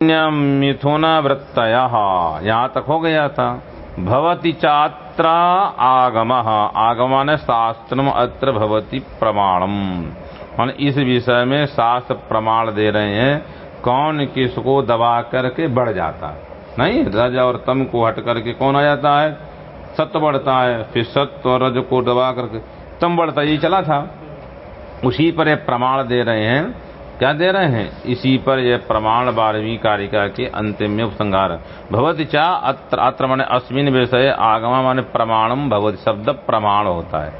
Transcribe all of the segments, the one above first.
मिथुन वृत्तय यहाँ तक हो गया था। भवती चात्र आगम। आगम ने शास्त्र अत्र भवती प्रमाणम। मान इस विषय में शास्त्र प्रमाण दे रहे हैं, कौन किसको दबा करके बढ़ जाता नहीं, रज और तम को हट करके कौन आ जाता है? सत्य बढ़ता है, फिर सत्य और रज को दबा करके। तम बढ़ता यही चला था। उसी पर प्रमाण दे रहे हैं क्या दे रहे हैं? इसी पर यह प्रमाण बारहवीं कारिका के अंतिम में उपसंहार। भगवती चा अत्र अत्र माने अस्मिन विषय आगमा माने प्रमाणम भगवती शब्द प्रमाण होता है।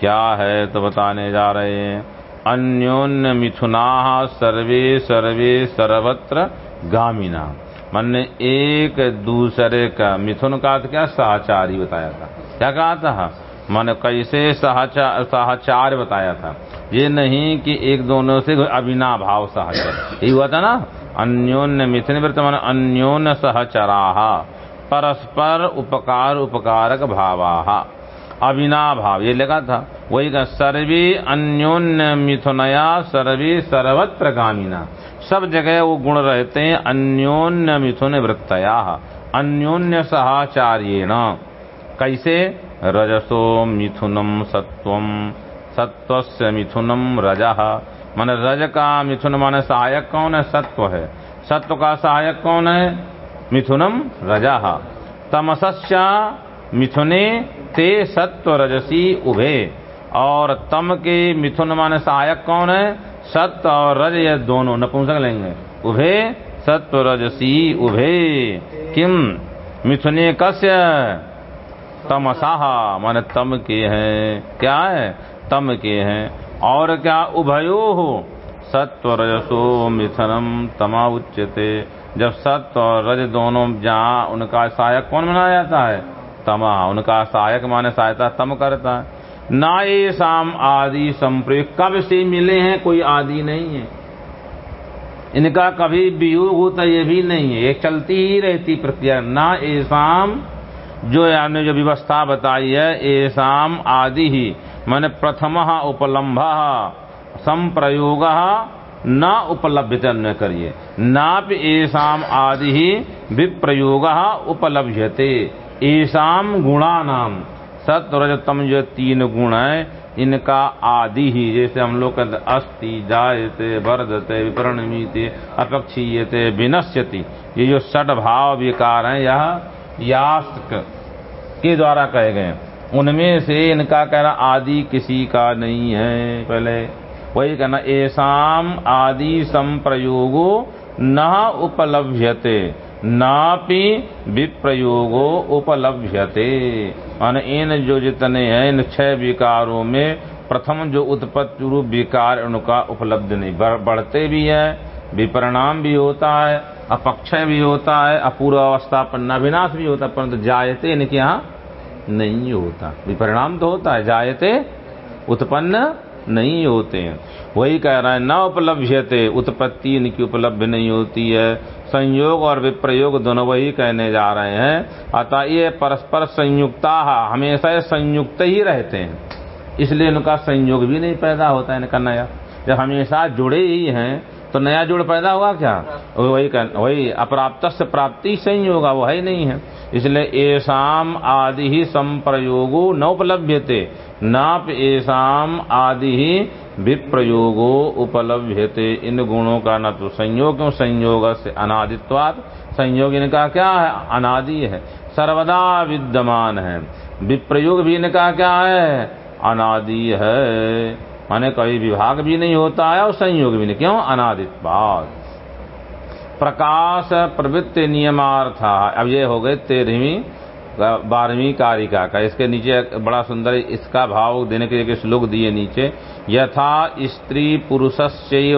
क्या है तो बताने जा रहे हैं। अन्योन्य मिथुना सर्वे सर्वे सर्वत्र गामिना। मन ने एक दूसरे का मिथुन का क्या सहचारी बताया था। क्या कहा था? मन कैसे सहचार बताया था। ये नहीं कि एक दोनों से अविना भाव सहचर। यही हुआ था ना? अन्योन्य मिथुन व्रत मन अन्योन्य सहचरा, परस्पर उपकार, उपकारक भावा। अविना भाव, ये लिखा था। वही का सर्वे अन्योन्य मिथुनया, सर्वी सर्वत्र गामिना सब जगह वो गुण रहते हैं अन्योन्य मिथुन वृत्तया। अन्योन्य सहाचार्य कैसे? रजसो मिथुनम सत्वम सत्व मिथुनम रज। मन रज का मिथुन माने सहायक कौन है? सत्व है। सत्व का सहायक कौन है? मिथुनम रज। तमसस्या मिथुने ते सत्व रजसी उभे। और तम के मिथुन माने सहायक कौन है? सत्व और रज ये दोनों नपुंसक लेंगे। उभे सत्व रजसी उभे। किम? मिथुने कस्य? तमसाहा माने तम के हैं। क्या है? तम के हैं। और क्या उभयो हो? सत्व रजसो मिथनम, तमा उच्चते जब सत्व और रज दोनों जहाँ, उनका सहायक कौन बनाया जाता है? तमा। उनका सहायक माने सहायता तम करता है। ना ये शाम आदि संप्रयोग कब से मिले हैं? कोई आदि नहीं है। इनका कभी वियोग होता ये भी नहीं है। ये चलती ही रहती प्रक्रिया। ना ये शाम जो आपने जो व्यवस्था बताई है ऐसाम आदि ही मैंने प्रथम उपलम्भ, संप्रयोग न उपलब्ध न करिए नाप ऐसाम आदि ही विप्रयोग उपलभ्यते। ऐसाम गुणा नाम सत्य रजतम जो तीन गुण है, इनका आदि ही जैसे हम लोग अस्थि जायते, वर्धते, विपरणमीते, अपक्षीयते, विनश्यति। ये जो सट भाव विकार है, यह यास्क के द्वारा कहे गए उनमें से इनका कहना आदि किसी का नहीं है, पहले। वही कहना ऐसाम आदि संप्रयोगो न उपलभ्यते, नापि विप्रयोगो उपलभ्यते। मान इन जो जितने हैं, इन छह विकारों में प्रथम जो उत्पत्ति रूप विकार उनका उपलब्ध नहीं बढ़ते भी है, विपरिणाम भी होता है अपक्षय भी होता है, अपूर्व अवस्था पर नविनाश भी होता है, परंतु जायते इनके यहाँ नहीं होता। विपरिणाम तो होता है, जायते, उत्पन्न नहीं होते हैं। वही कह रहा है, न उपलब्धते उत्पत्ति इनकी उपलब्ध नहीं होती है। संयोग और विप्रयोग दोनों वही कहने जा रहे हैं। अतः ये परस्पर संयुक्ता, हमेशा संयुक्त ही रहते हैं। इसलिए इनका संयोग भी नहीं पैदा होता है इनका नया। जब हमेशा जुड़े ही हैं तो नया जुड़ पैदा हुआ क्या? वही कर, वही अप्राप्त से प्राप्ति से संयोग वो है नहीं है। इसलिए ऐसाम आदि ही संप्रयोगो न उपलभ्यते नाप ऐसाम आदि ही विप्रयोगो उपलभ्यते। इन गुणों का न तो संयोग क्यों संयोग? से अनादित्वाद संयोग इनका क्या है? अनादि है। सर्वदा विद्यमान है। विप्रयोग भी इनका क्या है? अनादि है। माने कभी विभाग भी नहीं होता है और संयोग भी नहीं। क्यों? अनादित्वाद प्रकाश प्रवृत्ति नियमार्थ अब ये हो गए तेरहवीं, बारहवीं कारिका का। इसके नीचे बड़ा सुंदर इसका भाव देने के लिए श्लोक दिए नीचे, यथा स्त्री पुरुष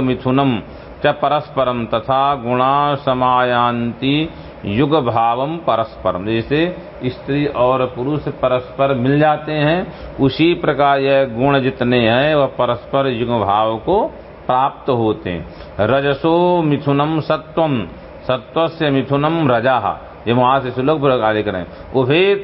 मिथुनम च परस्परम तथा गुणा समायांति युग भावम परस्परम जैसे स्त्री और पुरुष परस्पर मिल जाते हैं, उसी प्रकार यह गुण जितने हैं, वह परस्पर युग भाव को प्राप्त होते हैं। रजसो मिथुनम सत्वम सत्व से मिथुनम रजा। ये वहाँ से सुलभ कार्य करें। उभे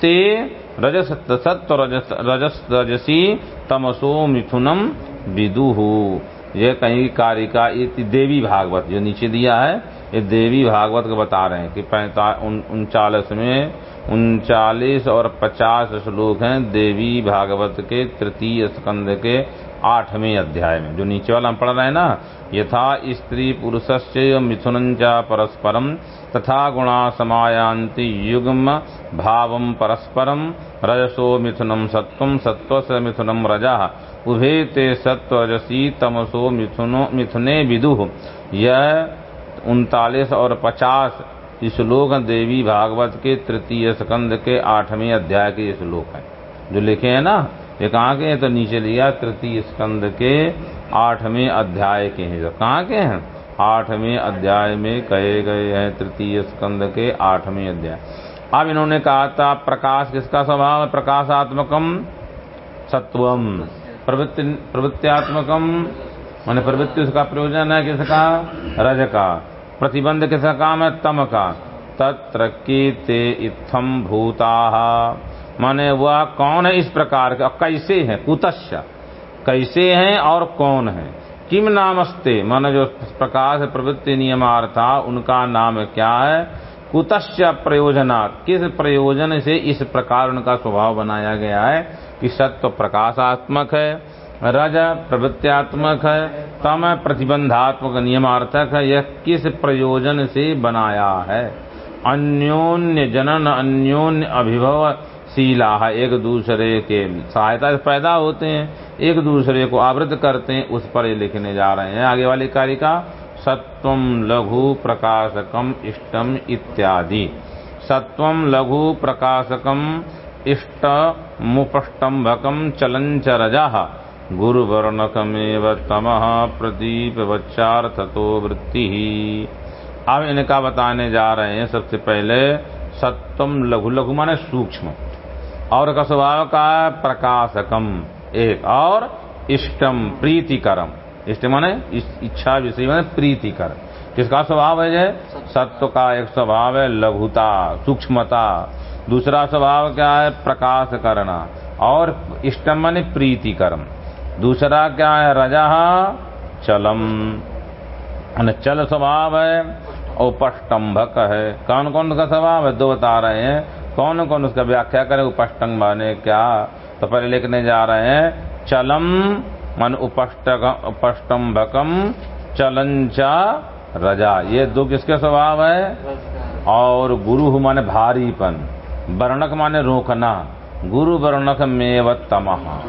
ते रजस, सत्व रजस रजस, रजसी तमसो मिथुनम विदुहु यह कहीं कारिका देवी भागवत जो नीचे दिया है। ये देवी भागवत को बता रहे हैं कि उनचालीस में उनचालीस और पचास श्लोक हैं देवी भागवत के तृतीय स्कंद के आठवें अध्याय में। जो नीचे वाला हम पढ़ रहे हैं ना, यथा स्त्री पुरुषस्य मिथुन परस्परम तथा गुणा समायांति युग्म भावम परस्परम रजसो मिथुनम सत्वम सत्व से मिथुनम रजा, उभे ते सत्व रजसी तमसो मिथुनो, मिथुने विदु यह उनतालीस और पचास श्लोक देवी भागवत के तृतीय स्कंद के आठवें अध्याय के श्लोक है। जो लिखे हैं ना, ये कहाँ के हैं? तो नीचे लिया, तृतीय स्कंद के आठवें अध्याय के हैं। जो कहाँ के हैं? आठवें अध्याय में कहे गए हैं, तृतीय स्कंद के आठवें अध्याय। अब इन्होंने कहा था, प्रकाश किसका स्वभाव है? प्रकाशात्मकम सत्वम। प्रवृत्ति, प्रवृत्त्यात्मकम, मान प्रवृत्ति उसका प्रयोजन है किसका? रज का। प्रतिबंध किसका काम है? तम का। तत्र ते इत्थम भूता। माने वह कौन है इस प्रकार का? कैसे है? कुतश्य कैसे हैं और कौन है? किम नामस्ते? माने जो प्रकाश प्रवृत्ति नियमार्था, उनका नाम क्या है? कुतश्य प्रयोजना किस प्रयोजन से इस प्रकार उनका स्वभाव बनाया गया है? कि सत्व प्रकाशात्मक है। रज प्रवृत्त्यात्मक है, तम प्रतिबंधात्मक नियमार्थक है, यह किस प्रयोजन से बनाया है? अन्योन्य जनन, अन्योन्य अभिभव, शीला है एक दूसरे के। सहायता से पैदा होते हैं, एक दूसरे को आवृत करते हैं, उस पर ये लिखने जा रहे हैं। आगे वाली कार्य का सत्वम लघु प्रकाशकम इष्टम इत्यादि। सत्वम लघु प्रकाशकम इष्ट मुपष्टम्भकम चलंच रजा गुरुवर्णकमेव तमः प्रदीप वच्चार्थतो वृत्ति। अब इनका बताने जा रहे हैं सबसे पहले सत्वम लघु लघु माने सूक्ष्म। और का स्वभाव का प्रकाशकम एक और इष्टम प्रीतिकरम। इष्ट माने इच्छा विषय माने प्रीतिकर। किसका स्वभाव है जय सत्व। का एक स्वभाव है लघुता सूक्ष्मता। दूसरा स्वभाव क्या है? प्रकाश करना और इष्टम माने प्रीतिकरम। दूसरा क्या है? रजा चलम। चल स्वभाव है उपष्टम्भक है कौन कौन का स्वभाव है? दो बता रहे हैं। कौन कौन उसका व्याख्या करे? उपष्टंग माने क्या? तो पहले लिखने जा रहे हैं, चलम मन उपष्टम्भकम चलंचा रजा। ये दो किसके स्वभाव है? और गुरु माने भारीपन। वर्णक माने रोकना। गुरु वर्णक मेव तमहा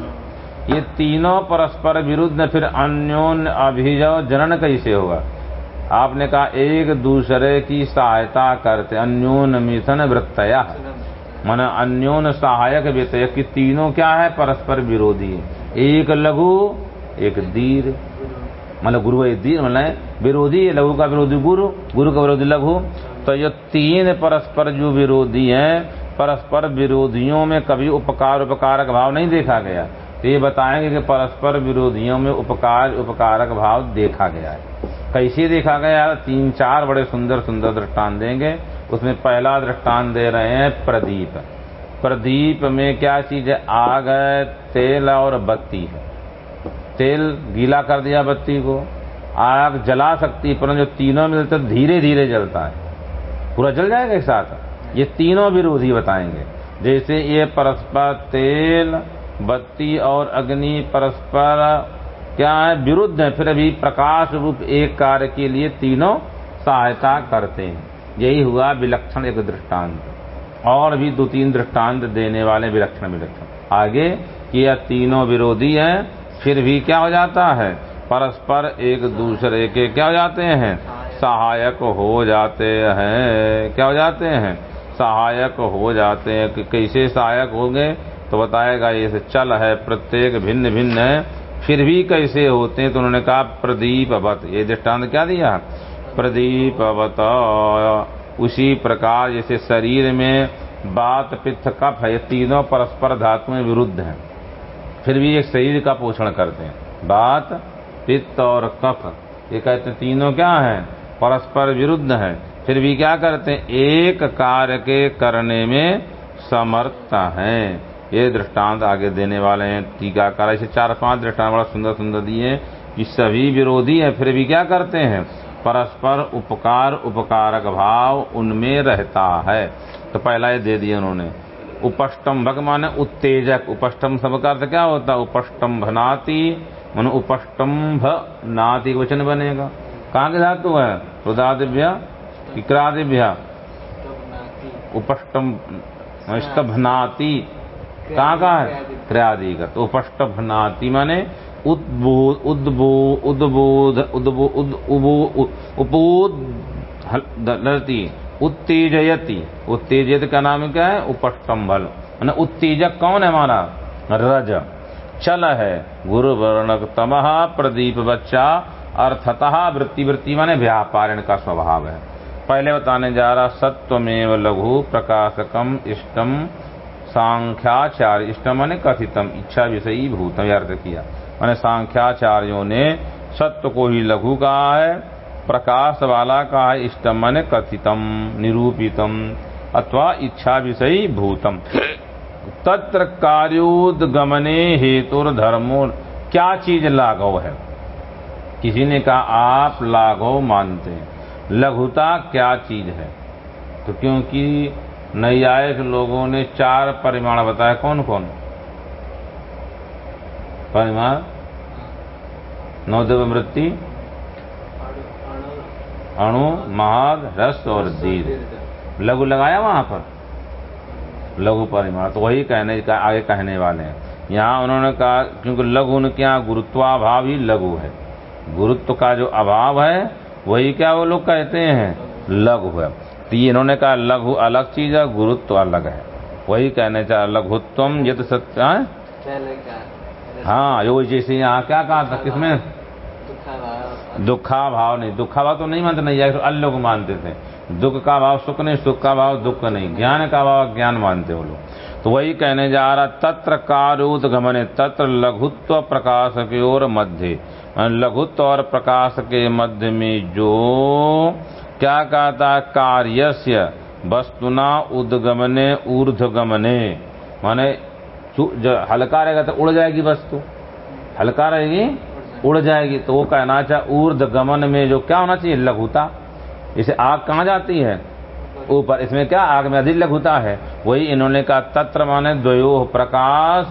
ये तीनों परस्पर विरुद्ध फिर अन्योन अभिजव जनन कैसे होगा? आपने कहा एक दूसरे की सहायता करते, अन्योन मिथन वृत्तया। मन अन्योन सहायक व्यतय की तीनों क्या है? परस्पर विरोधी एक लघु, एक दीर मतलब गुरु दीर मतलब विरोधी लघु का विरोधी गुरु गुरु का विरोधी लघु। तो ये तीन परस्पर जो विरोधी हैं, परस्पर विरोधियों में कभी उपकार उपकारक भाव नहीं देखा गया। तो ये बताएँगे कि परस्पर विरोधियों में उपकार, उपकारक भाव देखा गया है। कैसे देखा गया तीन, चार बड़े सुंदर सुंदर दृष्टान देंगे। उसमें पहला दृष्टान दे रहे हैं प्रदीप। प्रदीप में क्या चीज़ है? आग है, तेल और बत्ती है। तेल गीला कर दिया बत्ती को। आग जला सकती है, परंतु तीनों मिलते धीरे धीरे जलता है। पूरा जल जाएगा एक साथ? ये तीनों विरोधी बताएँगे। जैसे ये परस्पर तेल बत्ती और अग्नि परस्पर क्या है? विरुद्ध है। फिर भी प्रकाश रूप एक कार्य के लिए तीनों सहायता करते हैं। यही हुआ विलक्षण एक दृष्टांत। और भी दो तीन दृष्टांत देने वाले विलक्षण विलक्षण। आगे कि यह तीनों विरोधी हैं, फिर भी क्या हो जाता है? परस्पर एक दूसरे के क्या हो जाते हैं? सहायक हो जाते हैं। क्या हो जाते हैं? सहायक हो जाते हैं। कैसे सहायक होंगे? तो बताएगा, ये चल है, प्रत्येक भिन्न भिन्न है, फिर भी कैसे होते हैं? तो उन्होंने कहा प्रदीप अवत ये दृष्टांत क्या दिया? प्रदीप अवत उसी प्रकार जैसे शरीर में बात, पित्त, कफ है तीनों परस्पर धातुएँ विरुद्ध हैं। फिर भी एक शरीर का पोषण करते हैं। बात, पित्त और कफ, ये कहते हैं तीनों क्या है? परस्पर विरुद्ध है। फिर भी क्या करते हैं? एक कार्य के करने में समर्थ हैं। ये दृष्टांत आगे देने वाले हैं टीकाकार। ऐसे चार पाँच दृष्टांत बड़ा सुंदर सुंदर दिए कि सभी विरोधी हैं फिर भी क्या करते हैं? परस्पर उपकार उपकारक भाव उनमें रहता है। तो पहला ये दे दिया उन्होंने। उपष्टम्भक माने उत्तेजक। उपष्टम सब का अर्थ क्या होता? है उपष्टम्भ नाति मन उपष्टम्भ नाति वचन बनेगा। कहाँ के धातु है? रुदादिभ्य विक्रादिभ्य उपष्टम स्तभनाति। कहाँ का है क्रियादिगत उपष्टभनाति माने उद्बोध उद्बोध उद्बोध उद्बोध उपोद उत्तेजयति। उत्तेजित का नाम क्या है? उपष्टम्भल। मैंने उत्तेजक कौन है हमारा? रज। चल है। गुरु वर्णक तमह प्रदीप बच्चा अर्थतः वृत्ति वृत्ति माने व्यापारण का स्वभाव है। पहले बताने जा रहा, सत्वमेव लघु प्रकाशकम इष्टम सांख्याचार्य इष्टम माने कथितम इच्छा विषयी भूतम अर्थ किया मैंने सांख्याचार्यों ने सत्य को ही लघु कहा है, प्रकाश वाला कहा है इष्टम माने कथितम, निरूपितम, अथवा इच्छा विषयी भूतम। तत्र कार्योदगमने हेतु धर्मो क्या चीज़ लाघव है? किसी ने कहा, आप लाघव मानते हैं। लघुता क्या चीज़ है? तो क्योंकि नैयायिक लोगों ने चार परिमाण बताया कौन कौन परिमाण? नवदेव वृत्ति अणु, महाद, रस और दीर्घ लघु लगाया वहाँ पर? लघु परिमाण तो वही कहने का आगे कहने वाले हैं। यहाँ उन्होंने कहा, क्योंकि लघु उनके यहाँ गुरुत्वाभाव ही लघु है। गुरुत्व का जो अभाव है, वही क्या वो लोग कहते हैं? लघु है। तो ये इन्होंने कहा लघु अलग चीज़ है गुरुत्व अलग है। वही कहने चाह लघुत्वम यद सत्य हाँ? यो जैसे यहाँ क्या कहा था किसमें? दुखा भाव नहीं दुखा भाव तो नहीं मानते नहीं तो अल्लोग मानते थे। दुख का भाव सुख नहीं सुख का भाव दुख नहीं ज्ञान का भाव ज्ञान मानते वो लोग। तो वही कहने जा रहा तत्र कारूत गमने तत्र लघुत्व प्रकाश की ओर मध्य। लघुत्व और प्रकाश के मध्य में जो क्या कहा कहता कार्यस्य वस्तुना उदगमने ऊर्धगमने माने हल्का रहेगा तो उड़ जाएगी वस्तु। हल्का रहेगी, उड़ जाएगी। तो वो कहना चाहे ऊर्ध गमन में जो क्या होना चाहिए? लघुता। इसे आग कहाँ जाती है? ऊपर। इसमें क्या? आग में अधिक लघुता है। वही इन्होंने कहा, तत्र माने द्वयो प्रकाश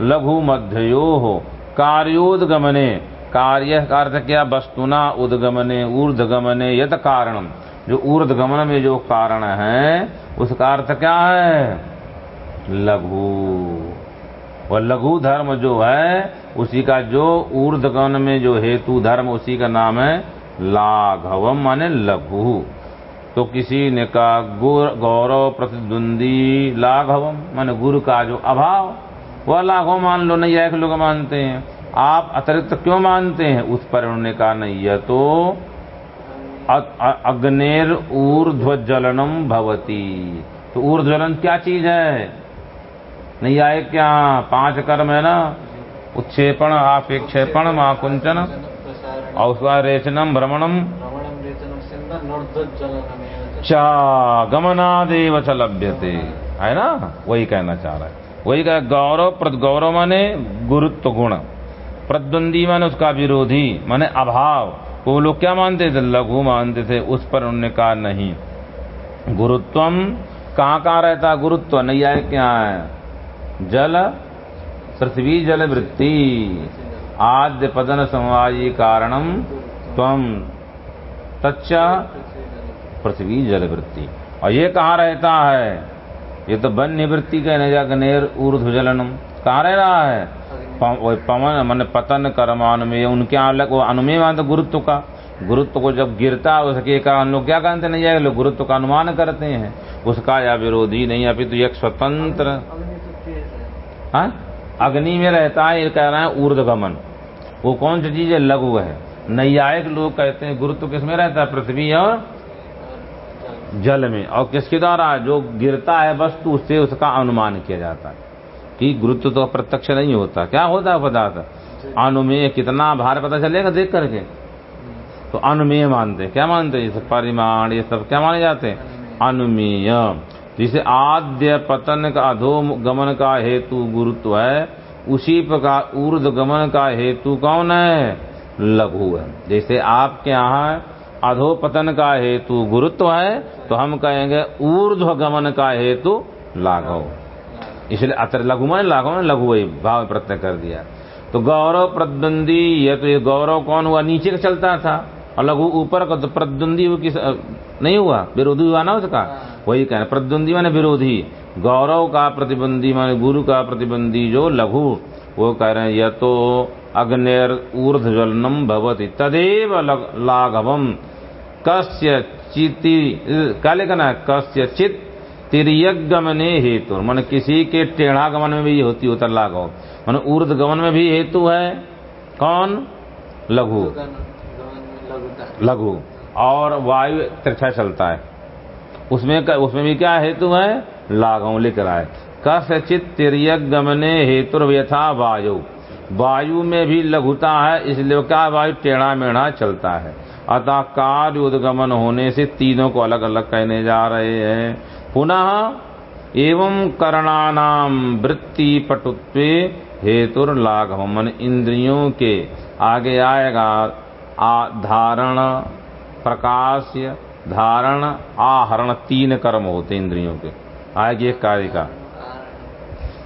लघु मध्यो कार्योदगमने। कार्य का अर्थ क्या वस्तुना उदगमने ऊर्धगमने यद कारणम जो ऊर्धगमन में जो कारण है उसका अर्थ क्या है? लघु। वह लघु धर्म जो है, उसी का जो ऊर्धगमन में जो हेतु धर्म, उसी का नाम है लाघवम, माने लघु। तो किसी ने कहा गौरव, प्रतिद्वंदी, लाघवम, माने गुरु का जो अभाव, वह लाघव मान लो, नहीं लोग मानते हैं। आप अतिरिक्त क्यों मानते हैं? उस पर उन्होंने कहा, नहीं, यह तो अग्नेर ऊर्ध्वजलनम भवती। तो ऊर्ध्वजलन क्या चीज़ है? नहीं आए क्या? पाँच कर्म है ना? उत्क्षेपण आपेक्षेपण महाकुंचन और उसका रेचनम भ्रमणम चा गमनादेव च लभ्यते। है ना? वही कहना चाह रहा है। वही कह, गौरव, प्रद, गौरव माने गुरुत्व गुण। प्रद्वंदी माने उसका विरोधी, माने अभाव। वो लोग क्या मानते थे? लघु मानते थे। उस पर उन्होंने कहा, नहीं। गुरुत्वम कहाँ कहाँ रहता गुरुत्व? आए क्या है? जल, पृथ्वी जल वृत्ति। आद्य पदन समवायी कारणम तम तच्च पृथ्वी जल वृत्ति। और ये कहाँ रहता है? ये तो वन निवृत्ति का नज़र ऊर्ध जलनम कहाँ रह रहा है? पवन, मन पतन कर्म में उनके अलग वो अनुमेय मानते गुरुत्व का। गुरुत्व को जब गिरता है उसके का हम लोग क्या कहते नहीं जाएगा, लोग गुरुत्व का अनुमान करते हैं। उसका या विरोधी नहीं, अभी तो एक स्वतंत्र। हाँ? अग्नि में रहता है, ये कह रहा है ऊर्धगमन वो कौन सी चीज़ है? लघु है। नैयायिक लोग कहते हैं, गुरुत्व किसमें रहता है? पृथ्वी और जल में। और किसके द्वारा? जो गिरता है वस्तु, उससे उसका अनुमान किया जाता है। कि गुरुत्व तो प्रत्यक्ष नहीं होता। क्या होता है पदार्थ? अनुमेय कितना भार पता चलेगा देख करके? तो अनुमेय मानते क्या मानते ये सब परिमाण, ये सब क्या माने जाते हैं? अनुमेय। जिसे आद्य पतन का अधो गमन का हेतु गुरुत्व है, उसी प्रकार ऊर्ध गमन का हेतु कौन है? लघु है। जैसे आपके यहाँ अधोपतन का हेतु गुरुत्व है तो हम कहेंगे ऊर्ध्व गमन का हेतु लाघव इसलिए अतर लघु में लाघव में लघु वही भाव प्रत्यय कर दिया। तो गौरव प्रतिद्वंदी ये तो ये गौरव कौन हुआ? नीचे का चलता था। और लघु ऊपर का तो प्रतिद्वंदी किस नहीं हुआ? विरोधी हुआ ना उसका? वही कहना प्रतिद्वंदी माने विरोधी। गौरव का प्रतिबंधी माने गुरु का प्रतिबंधी जो लघु। वो कह रहे हैं यह तो अग्नेर ऊर्ध्वजलनम भवती तदेव लाघवम। कस्य चिति क्या लिखना है कस्य चित तिरयगमने हेतु। मन किसी के टेढ़ा गमन में भी होती होता लाघव। मन ऊर्ध गमन में भी हेतु है। कौन? लघु। लघु। और वायु तिरछा चलता है। उसमें उसमें भी क्या हेतु है? लाघव लिख रहा है। कसित तिरयक गमने हेतु यथा वायु। वायु में भी लघुता है, इसलिए क्या? वायु टेढ़ा मेढ़ा चलता है। अतः कार्य उद्गमन होने से तीनों को अलग अलग कहने जा रहे हैं। पुनः एवं करणानाम वृत्ति पटुत्व हेतु लाघव मन इंद्रियों के आगे आएगा। धारण प्रकाश धारण, आहरण तीन कर्म होते इंद्रियों के। आएगी एक कार्य का।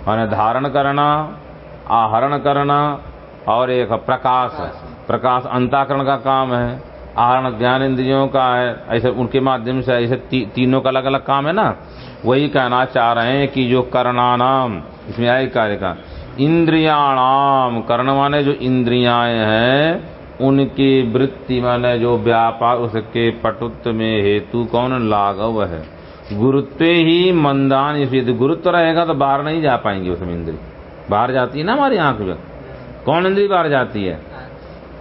माने धारण करना, आहरण करना और एक प्रकाश। प्रकाश अंताकरण का काम है। आहरण ज्ञान इंद्रियों का है ऐसे उनके माध्यम से ऐसे ती, तीनों का अलग अलग काम है ना? वही कहना चाह रहे हैं कि जो करणानाम इसमें आए कार्य का इंद्रियाणाम कर्ण माने जो इंद्रियाएँ हैं उनकी वृत्ति माने जो व्यापार उसके पटुत्व में हेतु कौन लागव है? गुरुत्व ही मंदान यदि गुरुत्व रहेगा तो बाहर नहीं जा पाएँगे उसमें इंद्री बाहर जाती है ना हमारी आँख में कौन इंद्री बाहर जाती है?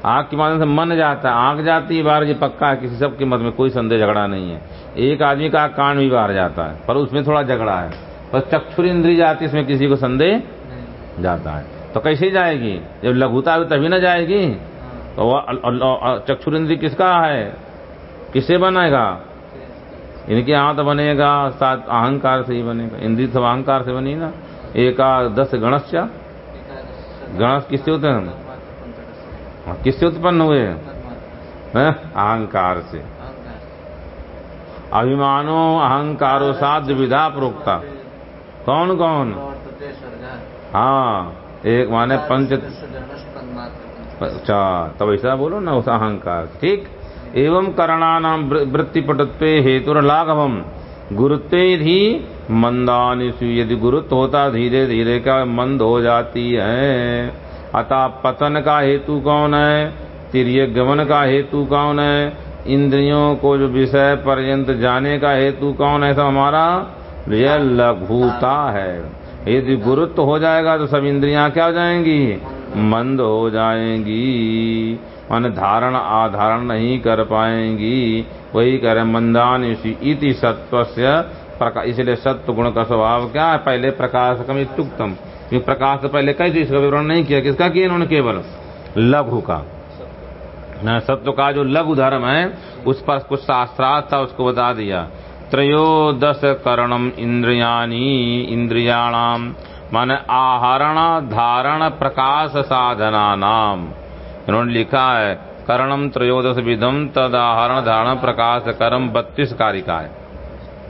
आँख के माध्यम से मन जाता है आँख जाती है बाहर ये पक्का है किसी सब के मत में कोई संदेह झगड़ा नहीं है। एक आदमी का कान भी बाहर जाता है पर उसमें थोड़ा झगड़ा है। पर चक्षुर इंद्री जाती है इसमें किसी को संदेह जाता है। तो कैसे जाएगी? जब लघुता तभी ना जाएगी? तो वह चक्षुर इंद्री किसका है? किससे बनाएगा इनके हाथ बनेगा सात अहंकार से ही बनेगा। इंद्री सब अहंकार से बनी ना। एका दस गणस किससे होते हैं हाँ, किससे उत्पन्न हुए? अहंकार से। अभिमानो अहंकारो साध विधा प्रोक्ता। कौन कौन? हाँ एक माने पंच अच्छा तब ऐसा बोलो ना, उस अहंकार ठीक? एवं करणानाम वृत्ति पटत्व हेतु लाघवम गुरुत्व ही मंदानिशु यदि गुरुत्व होता धीरे धीरे का मंद हो जाती है। अतः पतन का हेतु कौन है? तिरय गमन का हेतु कौन है? इंद्रियों को जो विषय पर्यंत जाने का हेतु कौन है सब हमारा? यह लघुता है। यदि गुरुत्व हो जाएगा तो सब इंद्रियाँ क्या हो जाएँगी? मंद हो जाएँगी। मान धारण आधारण नहीं कर पाएँगी। वही कह रहे मंदान इति सत्व इसलिए सत्व गुण का स्वभाव क्या है? पहले प्रकाश कम इतुक्तम प्रकाश तो पहले कई इसका विवरण नहीं किया। किसका किया इन्होंने केवल? लघु का। सत्व का जो लघु धर्म है, उस पर कुछ शास्त्रार्थ था, उसको बता दिया। त्रयोदश करणम इंद्रियाणी, इंद्रियाणाम, माने आहरण, धारण, प्रकाश साधना नाम इन्होंने लिखा है, करणम त्रयोदश विधम, तद आहरण, धारण, प्रकाश कर्म, बत्तीस कारिका है।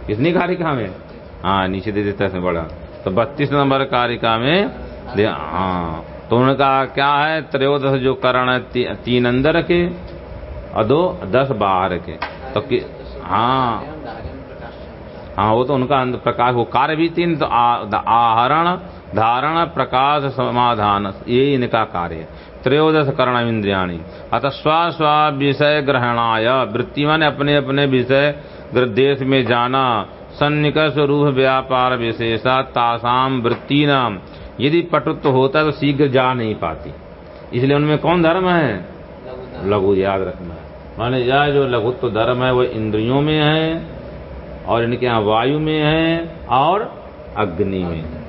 कितनी कारिका में? हाँ नीचे दे देता है बड़ा। तो बत्तीस नंबर कारिका में हाँ। तो उनका क्या है? त्रयोदश जो करण है ती, तीन अंदर के और दो दस बाहर के। तो कि हाँ। हाँ वो तो उनका प्रकाश वो कार्य भी तीन तो आहरण धारण प्रकाश समाधान ये इनका कार्य है। त्रयोदश करण इंद्रियाणी। अतः स्व स्व विषय ग्रहणाय। वृत्ति ने अपने अपने विषय देश में जाना। सन्निकर्ष रूप व्यापार विशेषा तासाम वृत्ति नाम यदि पटुत्व होता है तो शीघ्र जा नहीं पाती। इसलिए उनमें कौन धर्म है? लघु, याद रखना। है माने यह जो लघुत्व धर्म है, वो इंद्रियों में है, और इनके यहाँ वायु में है, और अग्नि में है।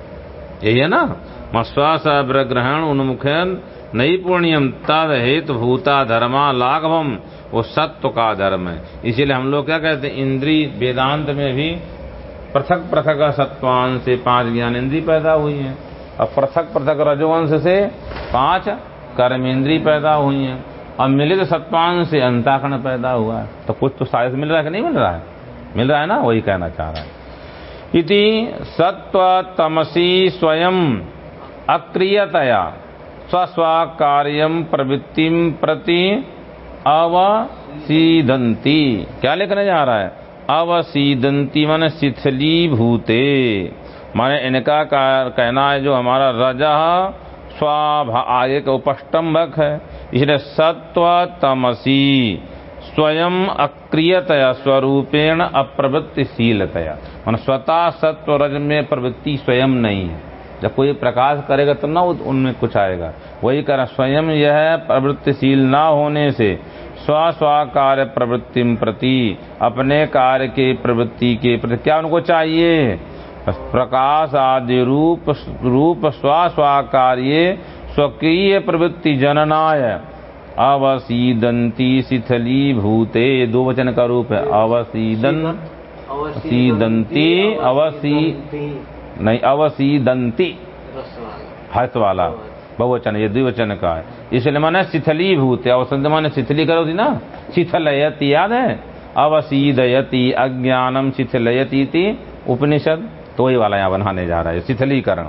यही है ना? मश्वास ग्रहण उन्मुखन नई पुण्यम तद हेतु भूता धर्मा लाघवम। वो सत्व का धर्म है। इसीलिए हम लोग क्या कहते हैं, इंद्री वेदांत में भी पृथक पृथक सत्वांश से पाँच ज्ञान इंद्री पैदा हुई है। और पृथक पृथक रजोवंश से पाँच कर्म इंद्री पैदा हुई है। और मिलित सत्वान से अंताकरण पैदा हुआ है। तो कुछ तो शायद मिल रहा है कि नहीं मिल रहा है? मिल रहा है ना? वही कहना चाह रहा है। इति सत्व तमसी स्वयं अक्रियतया स्वस्व कार्यम प्रवृत्ति प्रति अवसीदंती क्या लिखने जा रहा है? अवसीदंती माने शिथिली भूते माने इनका कहना है जो हमारा रजा, स्वाभा, आगे का उपष्टम्भक है। इसलिए सत्व तमसी, स्वयं अक्रियतया, स्वरूपेण अप्रवृत्तिशीलतया। मान स्वतः सत्व रज में प्रवृत्ति स्वयं नहीं है। जब कोई प्रकाश करेगा तो ना उनमें कुछ आएगा। वही कर स्वयं यह प्रवृत्तिशील ना होने से स्व स्व कार्य प्रवृत्ति प्रति अपने कार्य के प्रवृत्ति के प्रति क्या उनको चाहिए? प्रकाश आदि रूप रूप स्व स्व कार्य स्वकीय प्रवृत्ति जननाय। अवसीदंती शिथली भूते दो वचन का रूप है। अवसीदन सीदंती अवसी नहीं अवसीदंती। हर्ष वाला बहुवचन ये द्विवचन का है। इसलिए माने शिथली भूत अवसंत माने शिथली करो थी ना? शिथलयति याद है? अवसीदयति अज्ञानम शिथलयती उपनिषद। तो वही वाला यहाँ बनाने जा रहा है शिथलीकरण।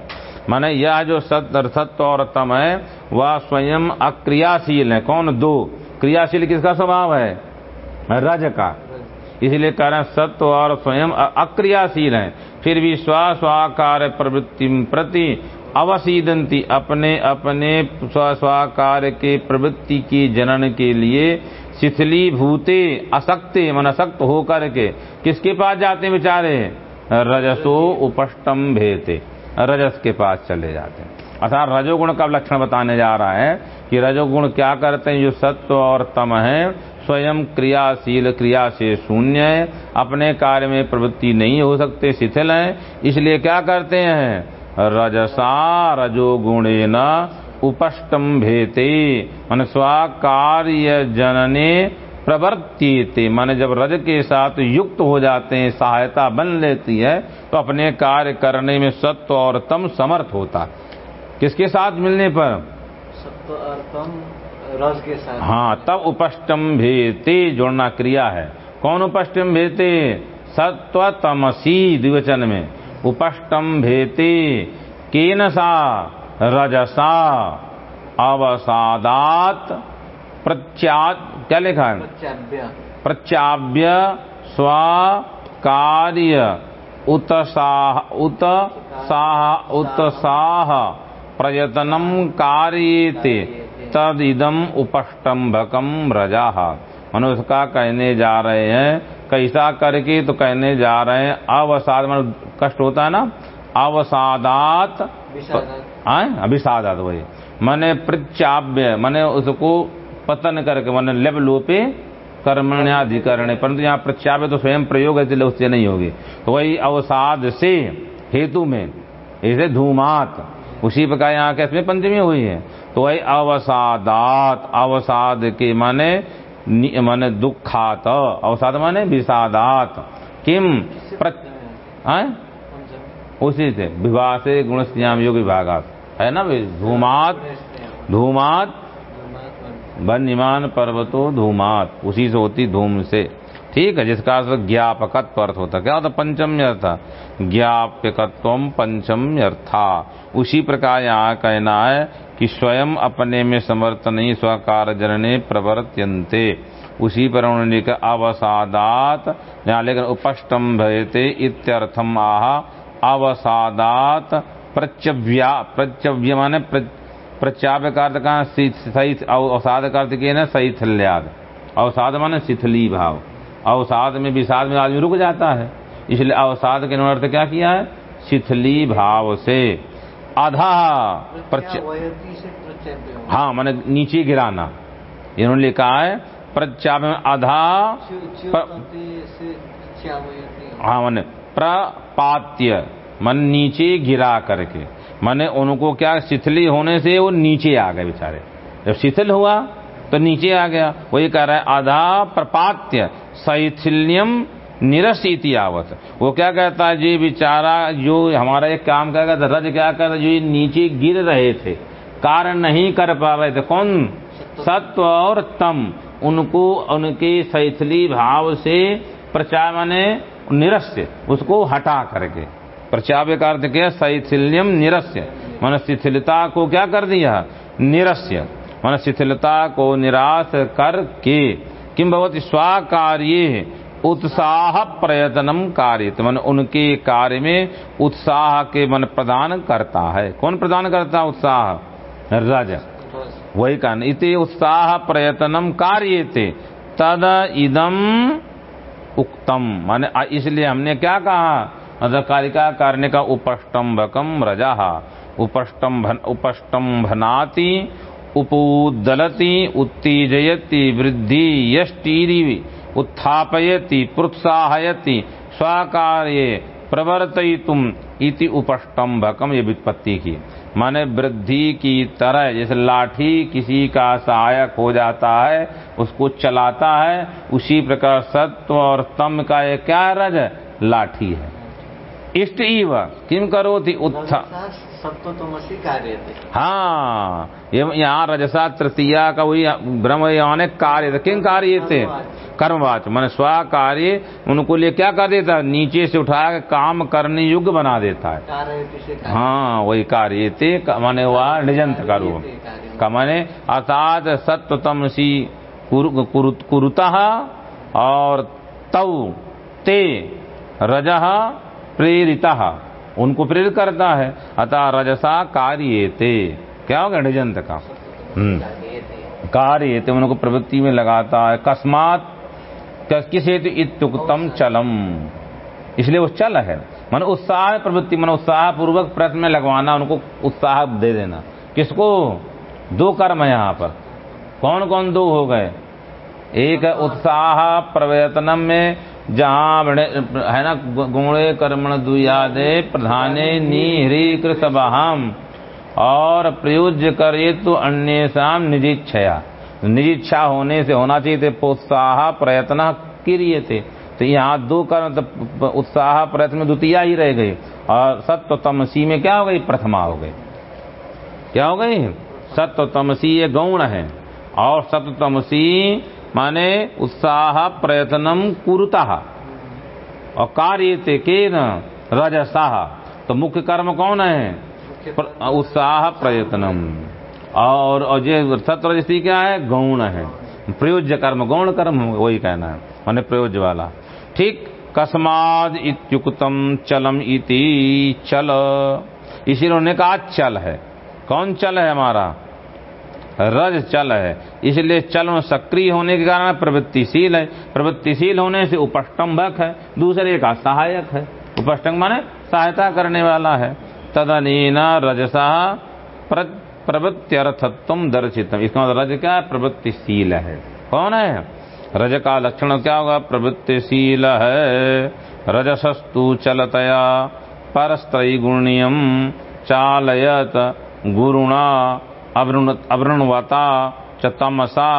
माने यह जो सत्य सत्य और तम है वह स्वयं अक्रियाशील है। कौन? दो। क्रियाशील किसका स्वभाव है? रज का। इसलिए कह रहे हैं सत्य और स्वयं अक्रियाशील है। फिर भी स्व स्वाकार प्रवृत्ति प्रति अवसीदंती अपने अपने स्व स्वाकार के प्रवृत्ति के जनन के लिए शिथिली भूते असक्ते मन असक्त होकर के किसके पास जाते बेचारे? रजसो उपष्टम भेते। रजस के पास चले जाते हैं। अर्थात रजोगुण का लक्षण बताने जा रहा है कि रजोगुण क्या करते हैं? जो सत्व और तम है स्वयं क्रियाशील क्रिया से शून्य है। अपने कार्य में प्रवृत्ति नहीं हो सकते, शिथिल है। इसलिए क्या करते हैं? रजसा रजोगुणे न उपष्टम भेते। मन स्वाकार्य जनने प्रवर्तीते। माने जब रज के साथ युक्त हो जाते हैं, सहायता बन लेती है तो अपने कार्य करने में सत्व और तम समर्थ होता। किसके साथ मिलने पर? सत्व और तम रस के साथ। हाँ तब उपष्टम भेते जोड़ना क्रिया है। कौन उपष्टम भेते सत्व तमसी द्विवचन में। उपष्टम भेते केन सा रजसा अवसादात प्रत्या क्या लिखा है? प्रत्याव्य स्व कार्य उत्साह उत्साह उत्साह प्रयत्नम कार्यते। तद इदम उपष्टम्भकम रजा मनुष्य उसका कहने जा रहे हैं कैसा करके तो कहने जा रहे हैं अवसाद मन कष्ट होता है ना? अवसादात विषादत। अभिसादात वही। मने प्रत्याव्य मने उसको पतन करके मैंने लेब लोपे कर्मण्याधिकरण। परंतु यहाँ प्रत्याप्य तो स्वयं प्रयोग है इसलिए उससे नहीं होगी। तो वही अवसाद से हेतु में इसे धूमात। उसी प्रकार यहाँ के इसमें पंचमी हुई है। तो वही अवसादात, अवसाद के माने माने दुखात, अवसाद माने विषादात। किम? उसी से विवाह से गुण योग विभागात। है ना धूमात धूमात वन्यमान पर्वतो धूमात। उसी से होती धूम से। ठीक है, जिसका ज्ञापकत्व अर्थ होता क्या होता पंचम्य अर्थ। ज्ञापकत्व पंचम्य अर्था उसी प्रकार यहाँ कहना है कि स्वयं अपने में समर्थ नहीं स्वकार जनने प्रवर्त्यंते उसी पर उन्होंने अवसादात। यहाँ लेकर उपष्टम भयते इत्यर्थम आह, अवसादात। प्रत्यव्या प्रत्यव्य माने प्रत्याव्य का कहा? सही अवसाद का अर्थ के ना शैथिल्याद अवसाद माने शिथिली भाव। अवसाद में विषाद में आदमी रुक जाता है। इसलिए अवसाद के अर्थ क्या किया है? शिथिली भाव से। आधा। हाँ मैंने नीचे गिराना। इन्होंने लिखा है प्रत्याव में आधा। हाँ मैंने प्रपात्य मन नीचे गिरा करके। मैंने उनको क्या शिथिली होने से वो नीचे आ गए बेचारे। जब शिथिल हुआ तो नीचे आ गया। वही कह रहा है आधा प्रपात्य शैथिल्यम निरसित आवत वो क्या कहता है, जी बेचारा जो हमारा एक काम करेगा तो रज क्या करता जो ये नीचे गिर रहे थे कार्य नहीं कर पा रहे थे। कौन? सत्व और तम। उनको, उनके शैथिली भाव से प्रचार, माने निरस्य उसको हटा करके। प्रचाव्य का अर्थ क्या शैथिल्यम निरस्य मन शिथिलता को क्या कर दिया? निरस्य मन शिथिलता को निराश करके। किम भवती, स्वाकार्य। उत्साह प्रयत्नम कार्य मन उनके कार्य में उत्साह के मन प्रदान करता है। कौन प्रदान करता उत्साह? रज। वही कारण इति उत्साह प्रयत्नम कार्य थे तद इदम उक्तम। माने इसलिए हमने क्या कहा? अधकारिका कार्य का उपष्टम्भकम रजा। उपष्टम्भ उपष्टम्भनाति उपोदलति उत्तेजयति, वृद्धि यष्टीरि उत्थापयति, प्रोत्साहयति, स्वकार्ये, प्रवर्तयितुम इति उपष्टम्भकम ये वित्पत्ति की माने वृद्धि की तरह, जैसे लाठी किसी का सहायक हो जाता है, उसको चलाता है, उसी प्रकार सत्व और तम का ये क्या रज? लाठी है इष्ट इव किम करो थी उत्था सत्व तमसी कार्य थे हाँ ये यहाँ रजसा तृतीया का वही ब्रह्म यानी कार्य थे। किन कार्य थे? कर्मवाच। मन स्व कार्य उनको लिए क्या कर देता है? नीचे से उठा के काम करने योग्य बना देता है। हाँ वही कार्य थे माने वह निजंत का रूप का माने अर्थात सत्व तमसी कुरुतः और तौ ते रजः प्रेरितः। उनको प्रेरित करता है। अतः रजसा कार्य ते क्या होगा ढजंत का? हम्म। कार्य थे उनको प्रवृत्ति में लगाता है। कस्मात किस हेतु इत्युक्तम चलम? इसलिए वो चल है। मन उत्साह प्रवृत्ति, मन उत्साह पूर्वक प्रयत्न में लगवाना, उनको उत्साह दे देना। किसको? दो कर्म है यहाँ पर। कौन कौन दो हो गए? एक है उत्साह प्रयत्नम में जहाँ है ना गुणे कर्मण दुयादे प्रधाने निहरी कृतबहम और प्रयोज्य करे तो अन्य शाम निजीक्षया निजीच्छा होने से होना चाहिए थे प्रोत्साह प्रयत्न क्रिय थे। तो यहाँ दो कर्म तो उत्साह प्रयत्न द्वितीय ही रह गई और सत्य तमसी में क्या हो गई? प्रथमा हो गई। क्या हो गई? सत्य तमसी ये गौण है। और सत्य तमसी माने उत्साह प्रयत्नम कुरुता। और कार्य के न रजसाह तो मुख्य कर्म कौन है? उत्साह प्रयत्नम और और ये क्या है? गौण है। प्रयोज्य कर्म, गौण कर्म वही कहना है। माने प्रयोज्य वाला। ठीक, कस्माद इत्युक्तम चलम इति चल। इसी उन्होंने कहा चल है। कौन चल है हमारा? रज चल है। इसलिए चल में सक्रिय होने के कारण प्रवृत्तिशील है। प्रवृत्तिशील होने से उपष्टम्भक है। दूसरे का सहायक है। उपष्टंग माने सहायता करने वाला है। तदनीन रजसा प्र, प्रवृत्त्यर्थत्व दर्शितम। इसका मतलब रज क्या प्रवृत्तिशील है। कौन है? रज का लक्षण क्या होगा? प्रवृत्तिशील है। रजसस्तु चलतया परस्त्रैगुण्यम चालयत गुरुणा अवृणवता च तमसा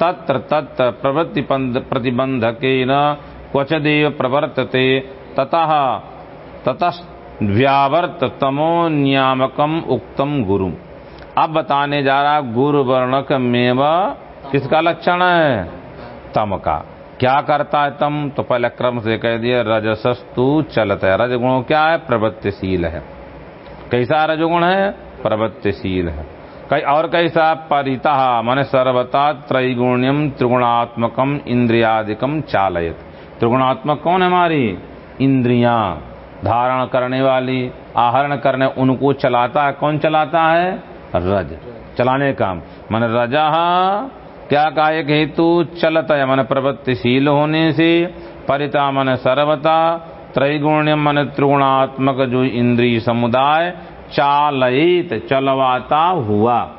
तत्र तत्र प्रवृत्ति प्रतिबंधकेन क्वचदेव प्रवर्तते। ततः तमो नियामकम उक्तम गुरु अब बताने जा रहा गुरु वर्णक मेव किसका लक्षण है? तम का क्या करता है तम? तो पहले क्रम से कह दिया, रजसस्तु चलता है। रजगुण क्या है? प्रवृत्तिशील है। कैसा रजगुण है? प्रवृत्तिशील है। कई और कैसा परिता? माने सर्वता त्रैगुण्यम त्रिगुणात्मकम इंद्रियादिकम चालयत। त्रिगुणात्मक कौन है हमारी? इंद्रिया। धारण करने वाली, आहरण करने, उनको चलाता है। कौन चलाता है? रज। चलाने का मन रजा, क्या कहा एक हेतु? चलता है। मन प्रवृत्तिशील होने से परिता मन सर्वता त्रैगुण्य। मन त्रिगुणात्मक जो इंद्रिय समुदाय चालयित चलवाता हुआ।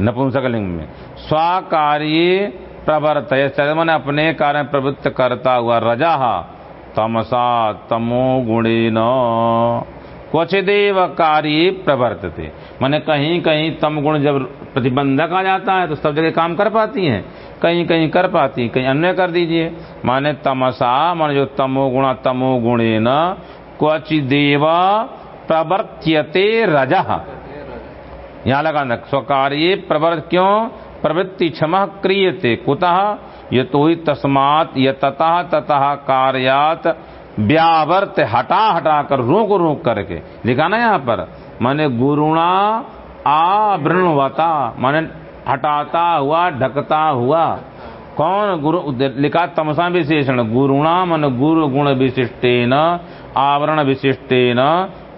नपुंसकलिंग में। स्वाकार्य प्रवर्तय। मन अपने कार्य प्रवृत्त करता हुआ रजा, तमसा तमो गुणे न क्वचिदेव कार्य प्रवर्तते। मैंने कहीं कहीं तम गुण जब प्रतिबंधक आ जाता है तो सब जगह काम कर पाती हैं। कहीं कहीं कर पाती कहीं अन्य कर दीजिए। माने तमसा, मान जो तमो गुणा तमो गुणे न क्वचिदेव प्रवर्त्यते रज। यहाँ लगा स्वकार्य प्रवर्त क्यों? प्रवृत्ति क्षम क्रियते, कुतः? ये तो ही तस्मात ये ततः ततः कार्यात व्यावर्त हटा हटा कर रोक रोक करके। लिखा ना यहाँ पर? माने गुरुणा आवृणवता, माने हटाता हुआ, ढकता हुआ। कौन गुरु? लिखा तमसा विशेषण, गुरुणा मन गुरु गुण विशिष्टेन, आवरण विशिष्टेन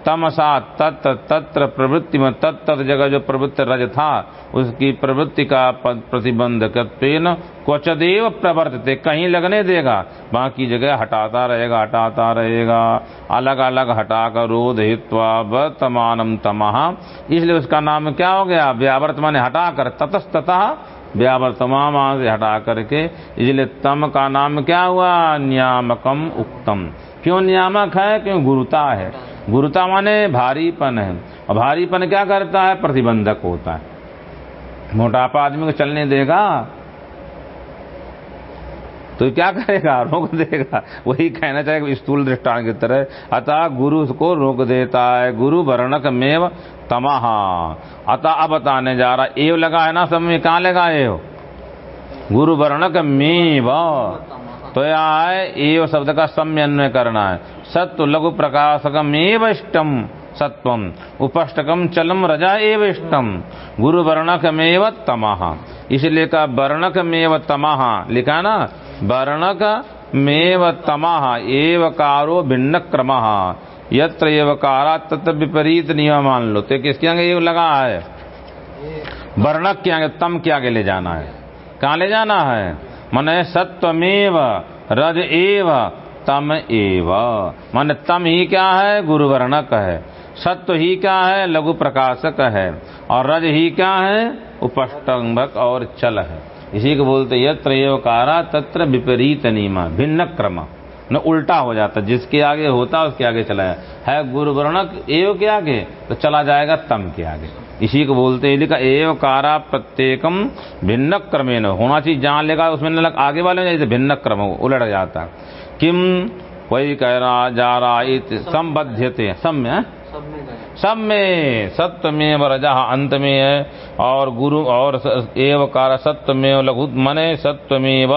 तमसा तत्र तत्र प्रवृत्ति में तत्त जगह जो प्रवृत्ति रज था, उसकी प्रवृत्ति का प्रतिबंध क्वचदेव प्रवर्तते, कहीं लगने देगा, बाकी जगह हटाता रहेगा हटाता रहेगा। अलग अलग हटाकर रोध हित्वा वर्तमानम तमहा इसलिए उसका नाम क्या हो गया? व्यावर्त माने हटाकर ततस्तः व्यावर्तमान से हटा करके, इसलिए तम का नाम क्या हुआ? नियामकम उक्तम। क्यों नियामक है? क्यों गुरुता है? गुरुता माने भारीपन है। और भारीपन क्या करता है? प्रतिबंधक होता है। मोटापा आदमी को चलने देगा। तो क्या करेगा? रोक देगा। वही कहना चाहिए स्थूल दृष्टान की तरह, अतः गुरु को रोक देता है। गुरु वर्णक मेव तमहा। अतः अब बताने जा रहा, एव लगा है ना सब में? कहा लगा एव? गुरु वर्णक मेव। तो यहाँ है एव शब्द का सम्य अन्वय करना है। सत्व लघु प्रकाशकम एव इष्टम सत्वम। उपष्टकम चलम रजा एव इष्टम। गुरु वर्णक मेव तमहा इसलिए का वर्णक मेव तमहा लिखा ना? वर्णक मेव तमः। एवकारो भिन्न क्रम यत्र एवकारा तत्र विपरीत नियम मान लो। तो किसके आगे ये लगा है? वर्णक के आगे, तम के आगे ले जाना है। कहा ले जाना है? मन सत्वमेव, रज एव तम एव। मन तम ही क्या है? गुरु वर्णक है। सत्व ही क्या है? लघु प्रकाशक है। और रज ही क्या है? उपष्टंबक और चल है। इसी को बोलते यत्र कारा तत्र विपरीत नियमा भिन्न क्रम। न उल्टा हो जाता, जिसके आगे होता, उसके आगे चला जाए है गुरु वर्णक एव के आगे? तो चला जाएगा तम के आगे। इसी को बोलते हैं, लिखा, एव कारा प्रत्येकम भिन्न क्रमे न होना चाहिए जहाँ लेगा, उसमें न लग, आगे वाले जैसे भिन्न क्रम उलट जाता। किम वही कह रहा जा रहा संबद्ध सम सब में सत्य में रजा अंत में है और गुरु और एव कार सत्य में लघु मने सत्य में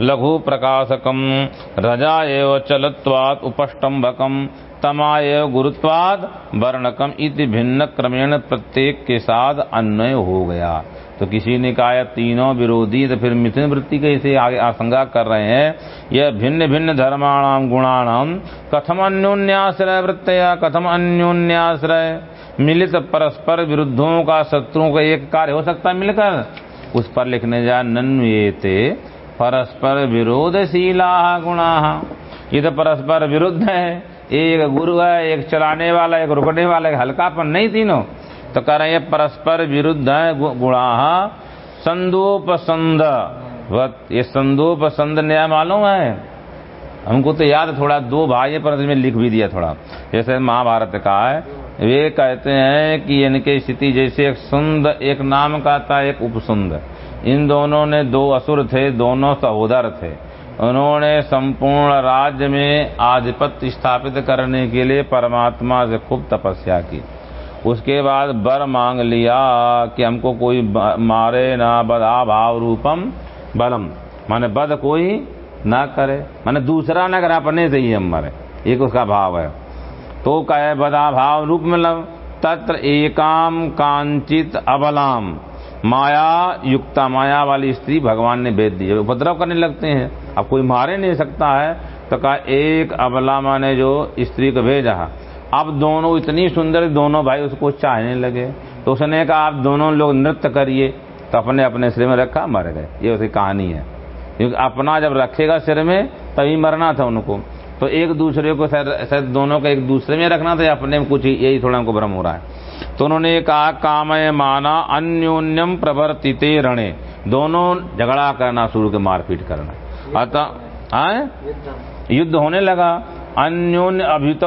लघु प्रकाशकम रजा एव चलत्वात उपष्टम्भकम। तमा एव गुरुत्वाद वर्णकम इति भिन्न क्रमेण प्रत्येक के साथ अन्वय हो गया। तो किसी ने कहा तीनों विरोधी तो फिर मिथुन वृत्ति के इसे आगे आशंका कर रहे हैं, यह भिन्न भिन्न धर्माणाम गुणाणाम कथम अन्योन्याश्रय वृत्तया कथम अन्योन्याश्रय। मिलित परस्पर विरुद्धों का शत्रुओं का एक कार्य हो सकता है मिलकर। उस पर लिखने जा, नन्वेते परस्पर विरोधशीला गुणा। ये तो परस्पर विरुद्ध है। एक गुरु है, एक चलाने वाला, एक रुकने वाला, एक हल्कापन नहीं तीनों। तो कह रहे हैं, परस्पर विरुद्ध है गुणा। संदोपसंद ये संदोपसंद न्याय मालूम है? हमको तो याद थोड़ा दो भाई पर लिख भी दिया थोड़ा। जैसे महाभारत का है, वे कहते हैं कि इनके स्थिति जैसे एक सुंद, एक नाम का था एक उपसुंद। इन दोनों ने दो असुर थे, दोनों सहोदर थे। उन्होंने संपूर्ण राज्य में आधिपत्य स्थापित करने के लिए परमात्मा से खूब तपस्या की। उसके बाद बर मांग लिया कि हमको कोई मारे ना, बदा भाव रूपम बलम। माने बद कोई ना करे। माने दूसरा न करे अपने से ही हम मरे। एक उसका भाव है। तो कहे बदा भाव रूप मतलब तत्र एकाम कांचित अबलाम। माया युक्ता माया वाली स्त्री भगवान ने भेज दी उपद्रव करने लगते हैं। अब कोई मारे नहीं सकता है तो कहा, एक अबला माने जो स्त्री को भेजा अब दोनों इतनी सुंदर, दोनों भाई उसको चाहने लगे। तो उसने कहा, आप दोनों लोग नृत्य करिए। तो अपने अपने सिर में रखा, मर गए। ये उसकी कहानी है। क्योंकि अपना जब रखेगा सिर में, तभी मरना था उनको। तो एक दूसरे को, शायद दोनों को एक दूसरे में रखना था अपने में कुछ यही थोड़ा उनको भ्रम हो रहा है। तो उन्होंने कहा, कामय माना अन्योन्यम प्रवर्तिते रणे। दोनों झगड़ा करना शुरू के मारपीट करना। अतः युद्ध होने लगा। अन्योन्य अभित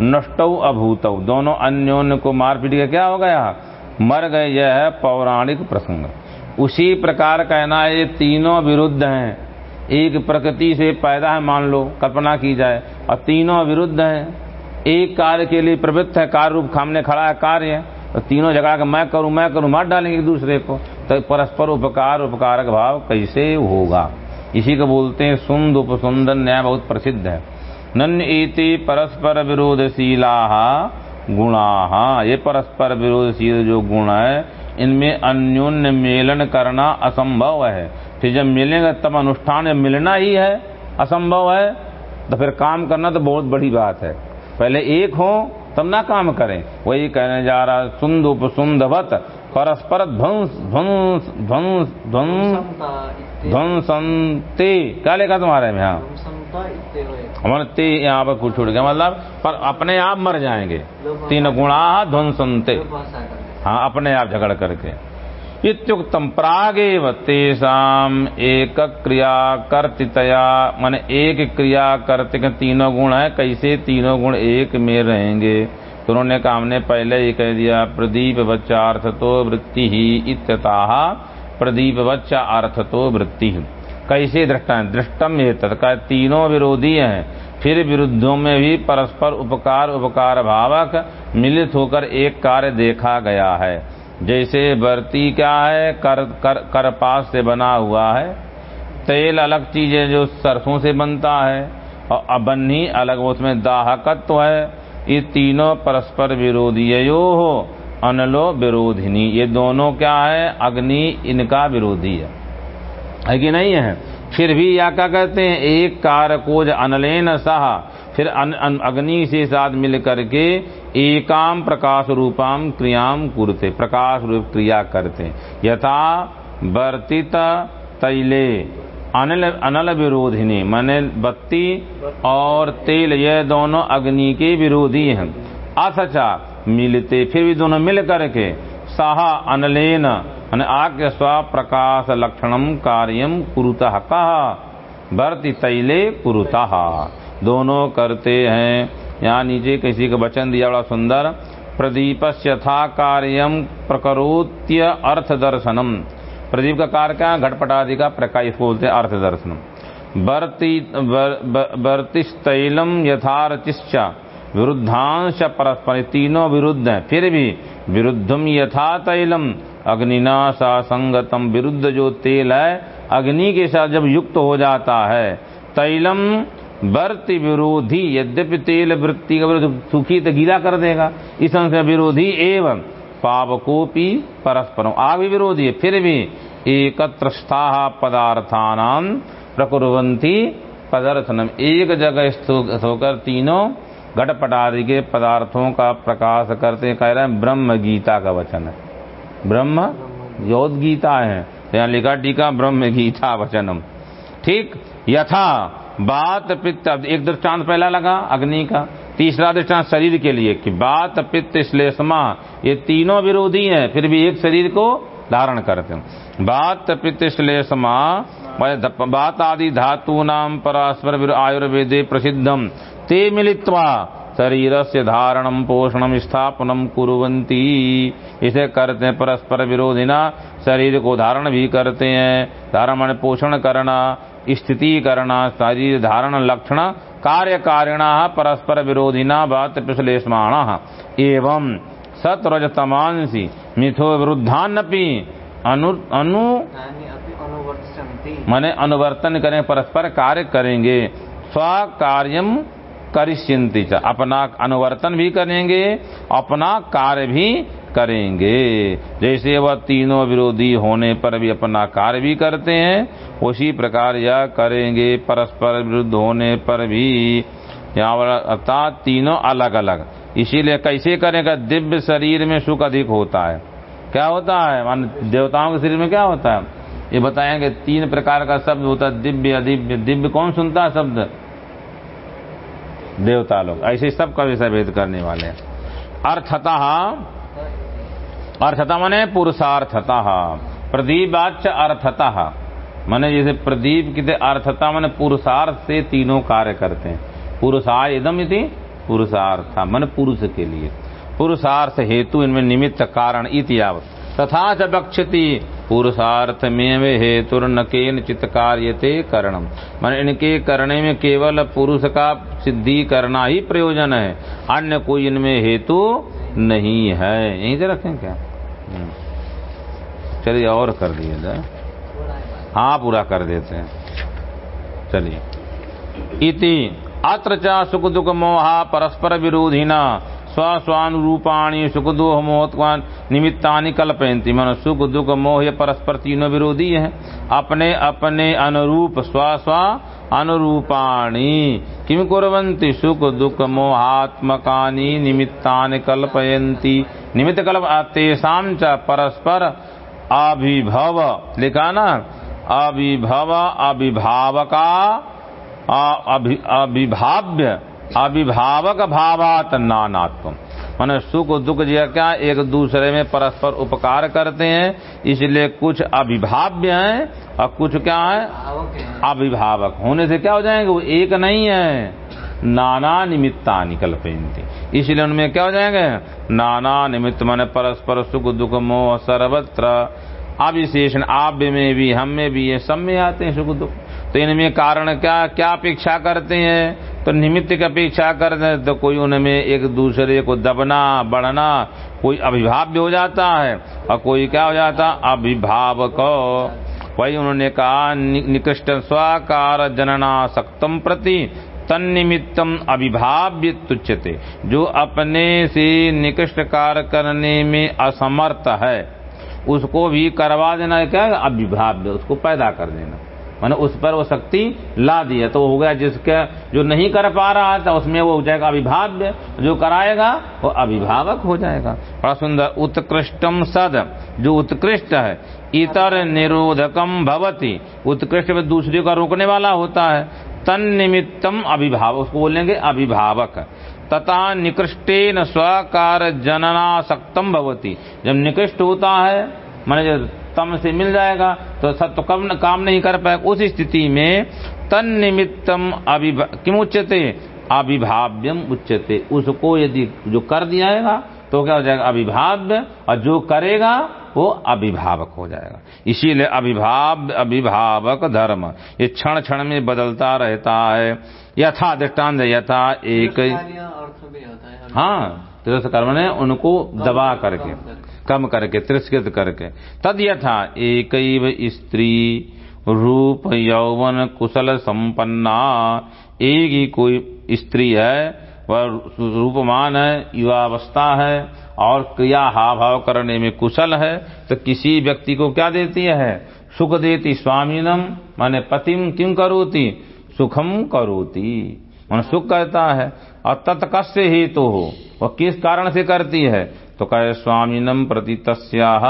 नष्ट अभूत। दोनों अन्योन्य को मारपीट के क्या हो गया? मर गए, यह है पौराणिक प्रसंग। उसी प्रकार कहना, ये तीनों विरुद्ध हैं। एक प्रकृति से पैदा है, मान लो, कल्पना की जाए। और तीनों विरुद्ध हैं। एक कार्य के लिए प्रवृत्त है, कार्य रूप खामने खड़ा है, कार्य तो तीनों जगह का मैं करूँ मैं करूँ, मार डालेंगे एक दूसरे को तो परस्पर उपकार, उपकारक भाव कैसे होगा? इसी को बोलते हैं, सुंद उपसुंदर न्याय बहुत प्रसिद्ध है। नन्य इति परस्पर विरोधशीला गुणा। ये परस्पर विरोधशील जो गुण है, इनमें अन्योन्य मेलन करना असंभव है। फिर जब मिलेंगे, तब अनुष्ठान मिलना ही है, असंभव है। तो फिर काम करना तो बहुत बड़ी बात है। पहले एक हो तब ना काम करें। वही कहने जा रहा सुंद उप उपसुंदवत परस्पर ध्वंस ध्वंस ध्वंस ध्वंस ध्वंसंते। क्या लिखा तुम्हारे में हाँ? ते यहाँ पर कुछ छूट गया मतलब पर अपने आप मर जाएँगे। तीन गुणा लोग हैं। हाँ अपने आप झगड़ करके। इत्युक्तम प्रागेव तेसाम एक क्रिया कर्तितया। मान एक क्रिया करते के तीनों गुण है, कैसे तीनों गुण एक में रहेंगे? तो उन्होंने कहा, हमने पहले ही कह दिया, प्रदीप बच्चा अर्थ तो वृत्ति ही इत्यतः, प्रदीप बच्चा अर्थ तो वृत्ति कैसे दृष्टा दृष्टम ये तत्का तीनों विरोधी हैं। फिर विरुद्धों में भी परस्पर उपकार उपकार भावक मिलित होकर एक कार्य देखा गया है। जैसे बर्ती क्या है, कर कर, करपास से बना हुआ है। तेल अलग चीज़ है जो सरसों से बनता है, और अबन्नी अलग उसमें दाहकत्व है। ये तीनों परस्पर विरोधी यो हो, अनलो विरोधिनी। ये दोनों क्या है, अग्नि इनका विरोधी है। है कि नहीं है? फिर भी या क्या कहते हैं, एक कार को अनलेन सहा। फिर अग्नि से साथ मिल करके एकाम प्रकाश रूपाम क्रियाम कुरते प्रकाश रूप क्रिया करते। यथा वर्तित तैले, अनल अनल विरोधिनी माने बत्ती और तेल, ये दोनों अग्नि के विरोधी हैं। अथचा मिलते, फिर भी दोनों मिल करके, साहा अनलेन आज्ञ स्व प्रकाश लक्षणम कार्यम कुरुता कहा वर्ति तैले कुरुता। दोनों करते हैं। यहाँ नीचे किसी का वचन दिया बड़ा सुंदर प्रदीप यथा कार्यम प्रकरोत्य अर्थ दर्शनम प्रदीप का कार्य क्या? घटपटादि का प्रकाश बोलते हैं अर्थ दर्शनम वर्तिस्तैलम यथारचिश्च, विरुद्धांश परस्पर तीनों विरुद्ध हैं। फिर भी विरुद्धम यथा तैलम अग्निना सा संगतम, विरुद्ध जो तेल है, अग्नि के साथ जब युक्त हो जाता है, तैलम वर्ति विरोधी, यद्यपि तेल वृत्ति का विरोध सुखी तो गीला कर देगा। इस से विरोधी एवं पावकोपी परस्परम आग भी विरोधी फिर भी एकत्र पदार्थान प्रकुरवंती पदार्थनम। एक जगह होकर तीनों घट घटपटादि के पदार्थों का प्रकाश करते कह रहे हैं ब्रह्म गीता का वचन है। ब्रह्म योद गीता है। यहाँ लिखा टीका ब्रह्म गीता वचनम। ठीक, यथा बात पित्त एक दृष्टांत पहला लगा, अग्नि का। तीसरा दृष्टांत शरीर के लिए, कि बात पित्त श्लेषमा, ये तीनों विरोधी हैं, फिर भी एक शरीर को धारण करते हैं। बात पित्त श्लेषमा बात आदि धातु नाम परस्पर आयुर्वेदे प्रसिद्धम ते मिलित्वा शरीर से धारणम पोषणम स्थापनम कुरुवंती इसे करते हैं परस्पर विरोधिना, शरीर को धारण भी करते हैं। धारण मान पोषण करना स्थिति करना शरीर धारण लक्षण कार्य कारिणा परस्पर विरोधिना बात पिछलेष्माण एवं सतरजतमांसी मिथो विरुद्धान्नपि अनु अनु माने अनुवर्तन करें परस्पर कार्य करेंगे। स्व कार्यम करिष्यंति अपना अनुवर्तन भी करेंगे अपना कार्य भी करेंगे। जैसे वह तीनों विरोधी होने पर भी अपना कार्य भी करते हैं, उसी प्रकार यह करेंगे। परस्पर विरुद्ध होने पर भी अर्थात तीनों अलग अलग इसीलिए कैसे करेगा दिव्य शरीर में सुख अधिक होता है? क्या होता है? मान, देवताओं के शरीर में क्या होता है? ये बताएँगे तीन प्रकार का शब्द होता है, दिव्य, अदिव्य। दिव्य कौन सुनता है शब्द? देवता लोग। ऐसे सबका विषय भेद करने वाले अर्थतः अर्थता मने पुरुषार्थता। प्रदीपाच अर्थता। माने जैसे प्रदीप की अर्थता माने पुरुषार्थ से तीनों कार्य करते हैं। पुरुषार इदम इति पुरुषार्थ, मन पुरुष के लिए। पुरुषार्थ हेतु इनमें निमित्त कारण इतिहावत तथा च बक्षति पुरुषार्थ में हेतु न केन चित कार्यते करणम मन इनके करने में केवल पुरुष का सिद्धि करना ही प्रयोजन है। अन्य कोई इनमें हेतु नहीं है। यहीं से रखें क्या? चलिए, और कर दिए जाए है, पूरा कर देते हैं। चलिए। इति अत्र च सुख दुख मोहा परस्पर विरोधिना। स्व स्वानुरूपाणी सुख दुख मोहत्वान निमित्तानि कल्पयंती मन सुख, दुख, मोह ये परस्पर तीनों विरोधी हैं। अपने अपने अनुरूप, स्व स्व अनुरूपाणी। किम कुर्वन्ति? सुख, दुख, मोहात्मकानि निमित्तानि कल्पयन्ति। निमित्त कल्प तेषां च परस्पर अभिभव लिखा ना? अभिभव अभिभावका अभि- अभिभाव्य। अभिभावक भावात नानात्म माने सुख दुख जो क्या, एक दूसरे में परस्पर उपकार करते हैं, इसलिए कुछ अभिभाव्य हैं और कुछ क्या है? अभिभावक। होने से क्या हो जाएँगे? वो एक नहीं है। नाना निमित्ता निकल पेंती। इसलिए उनमें क्या हो जाएँगे? नाना निमित्त माने परस्पर सुख, दुख, मोह सर्वत्र। अविशेषण आव्य में भी, हम में भी, ये सब में आते हैं सुख, दुख। तो इनमें कारण क्या क्या अपेक्षा करते हैं? तो निमित्त की अपेक्षा करते हैं तो कोई उनमें एक दूसरे को दबना, बढ़ना, कोई अभिभाव्य हो जाता है, और कोई क्या हो जाता? अभिभावक। वही उन्होंने कहा निकृष्ट स्वाकार जननासक्तम प्रति, तन्निमित्तम अभिभाव्य तुच्यते। जो अपने से निकृष्ट कार्य करने में असमर्थ है, उसको भी करवा देना क्या? अभिभाव्य, उसको पैदा कर देना। माने उस पर वो शक्ति ला दी है। तो हो गया जिसके जो नहीं कर पा रहा था उसमें वो हो जाएगा अभिभाव्य जो कराएगा, वो अभिभावक हो जाएगा। बड़ा सुंदर उत्कृष्टम सद। जो उत्कृष्ट है, इतर निरोधकम भवति। उत्कृष्ट में दूसरे का रोकने वाला होता है। तन निमित्तम अभिभावक उसको बोलेंगे अभिभावक तथा निकृष्टेन स्वकार जननासक्तम भवती। जब निकृष्ट होता है, मैंने तम से मिल जाएगा तो सब तो कम काम नहीं कर पाएगा उस स्थिति में तन निमित्तम अभिभा किम उच्चते अभिभाव्यम उच्चते उसको यदि जो कर दिया जाएगा तो क्या हो जाएगा? अभिभाव्य। और जो करेगा वो अभिभावक हो जाएगा। इसीलिए अभिभाव्य अभिभावक धर्म ये क्षण क्षण में बदलता रहता है। यथा दृष्टांत यथा एक हाँ। तिरस्कार ने उनको दबा करके। कम करके, तिरस्कृत करके। तद यथा एक स्त्री रूप यौवन कुशल संपन्ना। एक ही कोई स्त्री है, वह रूपमान है, युवावस्था है, और क्रिया हाव भाव करने में कुशल है तो किसी व्यक्ति को क्या देती है? सुख देती स्वामीनम, माने पतिम किम करोती? सुखम करोती। मन सुख करता है। और तत्कस्य हेतु? तो हो वह किस कारण से करती है? तो कहे स्वामीनम प्रति तस्याह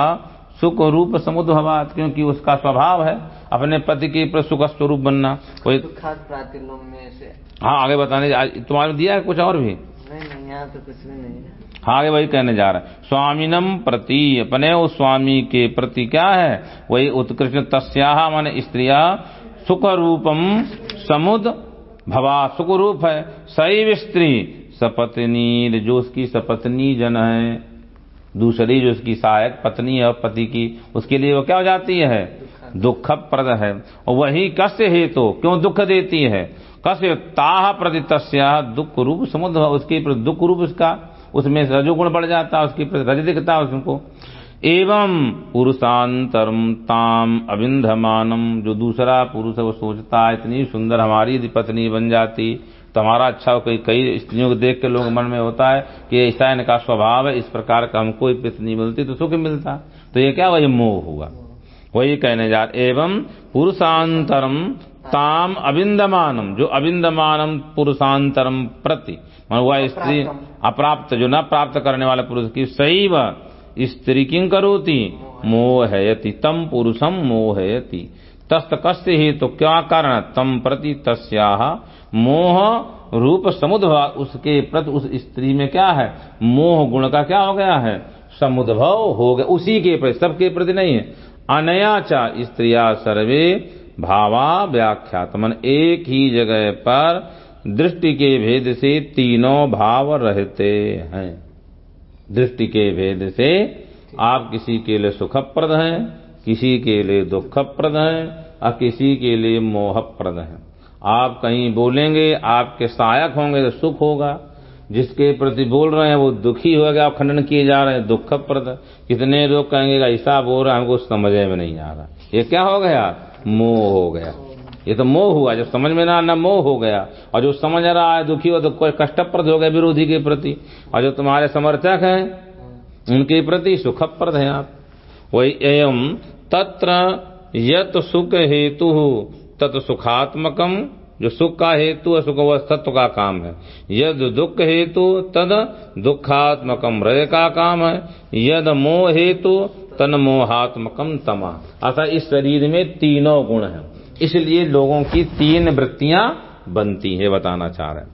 सुख रूप समुद्भवात क्योंकि उसका स्वभाव है अपने पति के प्रति सुख स्वरूप बनना। कोई दुखात प्रातिलोम में से हाँ आगे बताने तुम्हारे दिया है कुछ और भी? नहीं नहीं यहाँ तो कुछ भी नहीं है। हाँ आगे वही कहने जा रहा है। स्वामीनम प्रति अपने उस स्वामी के प्रति क्या है? वही उत्कृष्ट तस्याह मान स्त्रिया सुख रूपम समुद भवा सुख रूप है। सैव स्त्री सपत्नी जो उसकी सपत्नी जन है। दूसरी जो उसकी सहायक पत्नी है पति की उसके लिए वो क्या हो जाती है? दुख प्रद है। और वही कस्य हेतु तो, क्यों दुख देती है? कस्य ताह प्रति तस्या दुख रूप समुद्र उसके दुख रूप उसका उसमें रजोगुण बढ़ जाता है उसके प्रति रज दिखता है उसको। एवं पुरुषांतरम ताम अविंधमानम जो दूसरा पुरुष है वो सोचता है इतनी सुंदर हमारी यदि पत्नी बन जाती तो हमारा अच्छा हो कई कई स्त्रियों को देख के लोग मन में होता है कि ऐसा इनका स्वभाव है इस प्रकार का हमको पत्नी मिलती तो सुख मिलता। तो ये क्या वही मोह हुआ। वही कहने जा एवं पुरुषांतरम ताम अविंदमानम जो अविंदमानम पुरुषांतरम प्रति। वह स्त्री अप्राप्त जो न प्राप्त करने वाले पुरुष की सही व स्त्री किं करोति, मोहयति तम पुरुषम मोहयति। तस्त कस्य ही तो क्या कारण? तम प्रति तस्याह मोह रूप समुद्भव, उसके प्रति उस स्त्री में क्या है? मोह गुण का क्या हो गया है? समुद्भव हो गया, उसी के प्रति, सबके प्रति नहीं है। अनया चा स्त्रिया सर्वे भावा व्याख्यात मन एक ही जगह पर दृष्टि के भेद से तीनों भाव रहते हैं। दृष्टि के भेद से आप किसी के लिए सुखप्रद हैं, किसी के लिए दुखप्रद हैं, और किसी के लिए मोहप्रद हैं। आप कहीं बोलेंगे, आपके सहायक होंगे तो सुख होगा। जिसके प्रति बोल रहे हैं वो दुखी हो गया खंडन किए जा रहे हैं, दुखप्रद। कितने लोग कहेंगे, ऐसा बोल रहा है, हमको समझ में नहीं आ रहा। ये क्या हो गया? मोह हो गया। ये तो मोह हुआ जब समझ में ना आना मोह हो गया। और जो समझ रहा है, दुखी हो तो कोई कष्टप्रद हो गया विरोधी के प्रति। और जो तुम्हारे समर्थक हैं, उनके प्रति सुखप्रद है आप। वही एवं तत्र यत सुख हेतु, तत् सुखात्मकम जो सुख का हेतु है, सुख वह तत्व का काम है। यद दुख हेतु, तद दुखात्मकम हृदय का काम है। यद मोह हेतु, तन मोहात्मकम तमा। अतः इस शरीर में तीनों गुण हैं। इसलिए लोगों की तीन वृत्तियाँ बनती है बताना चाह रहे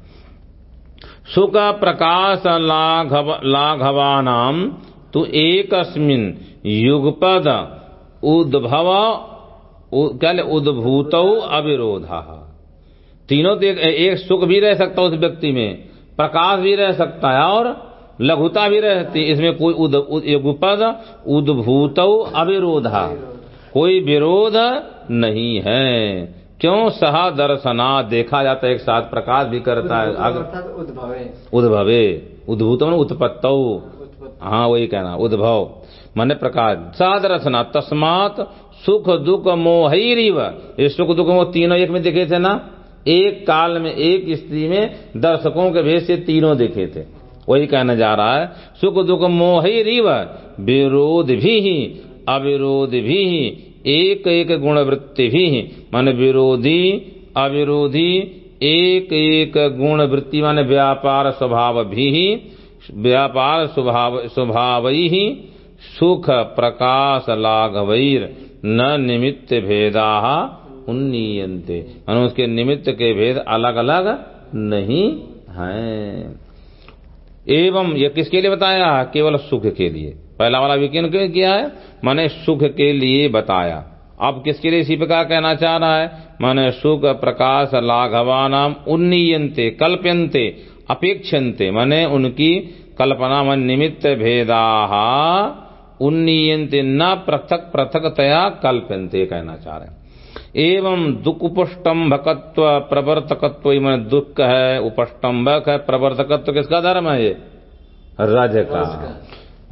सुख प्रकाश लाघव लाघवानाम तो एकस्मिन युगपद उद्भव क्या उद्भूत अविरोधा। तीनों तो एक, एक सुख भी रह सकता उस व्यक्ति में प्रकाश भी रह सकता है और लघुता भी रहती इसमें कोई उद, उद, उद्भूत अविरोधा। कोई विरोध नहीं है। क्यों सहा दर्शना? देखा जाता है एक साथ प्रकाश भी करता है। उद्भवे उद्भवे। उद्भूत उत्पत्त। हाँ वही कहना उद्भव। मन प्रकाश। सादरसना तस्मात सुख दुख मोहिव ये सुख दुख मोह तीनों एक में दिखे थे ना? एक काल में एक स्त्री में दर्शकों के भेद से तीनों दिखे थे। वही कहने जा रहा है सुख दुख मोहिव विरोध भी ही अविरोध भी एक एक गुण वृत्ति भी मन विरोधी, अविरोधी, एक एक गुण वृत्ति मान व्यापार स्वभाव भी व्यापार स्वभाव स्वभाव ही, सुख प्रकाश लाघवैर, न निमित्त भेदा उन्नीयंते मान उसके निमित्त के भेद अलग अलग नहीं हैं। एवं यह किसके लिए बताया? केवल सुख के लिए। पहला वाला विज्ञान क्यों किया है? माने सुख के लिए बताया। अब किसके लिए इसी प्रकार कहना चाह रहा है? मैंने सुख, प्रकाश, लाघवानाम उन्नीयंते कल्प्यंते अपेक्षन्ते। माने उनकी कल्पना मन निमित्त भेदा उन्नीयंते न पृथक पृथक तया कल्प्यंते कहना चाह रहे एवं दुख उपष्टम्भकत्व प्रवर्तकत्व मन दुख है, उपष्टम्भक है, प्रवर्तकत्व किसका धर्म है ये? रज का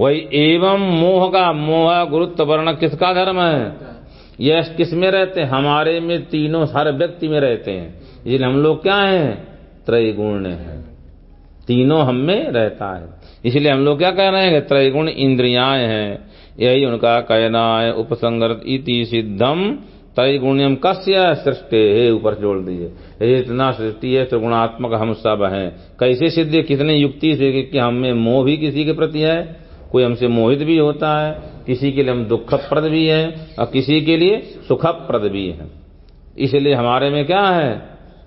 वही एवं मोह का मोह गुरुत्व वर्ण किसका धर्म है? यह किसमें रहते हैं? हमारे में तीनों हर व्यक्ति में रहते हैं। इसलिए हम लोग क्या हैं? त्रैगुण हैं। तीनों हम में रहता है। इसलिए हम लोग क्या कह रहे हैं? त्रैगुण इंद्रियाएँ हैं। यही उनका कहना है उपसंगत इति सिद्धम त्रैगुण्यम कस्य सृष्टि? है ऊपर जोड़ दीजिए। इतना सृष्टि है, त्रिगुणात्मक हम सब हैं। कैसे सिद्ध कितने युक्ति से कि हम में मोह भी किसी के प्रति है? कोई हमसे मोहित भी होता है, किसी के लिए हम दुखप्रद भी हैं और किसी के लिए सुखप्रद भी हैं। इसलिए हमारे में क्या है?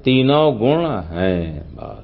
तीनों गुण हैं बस।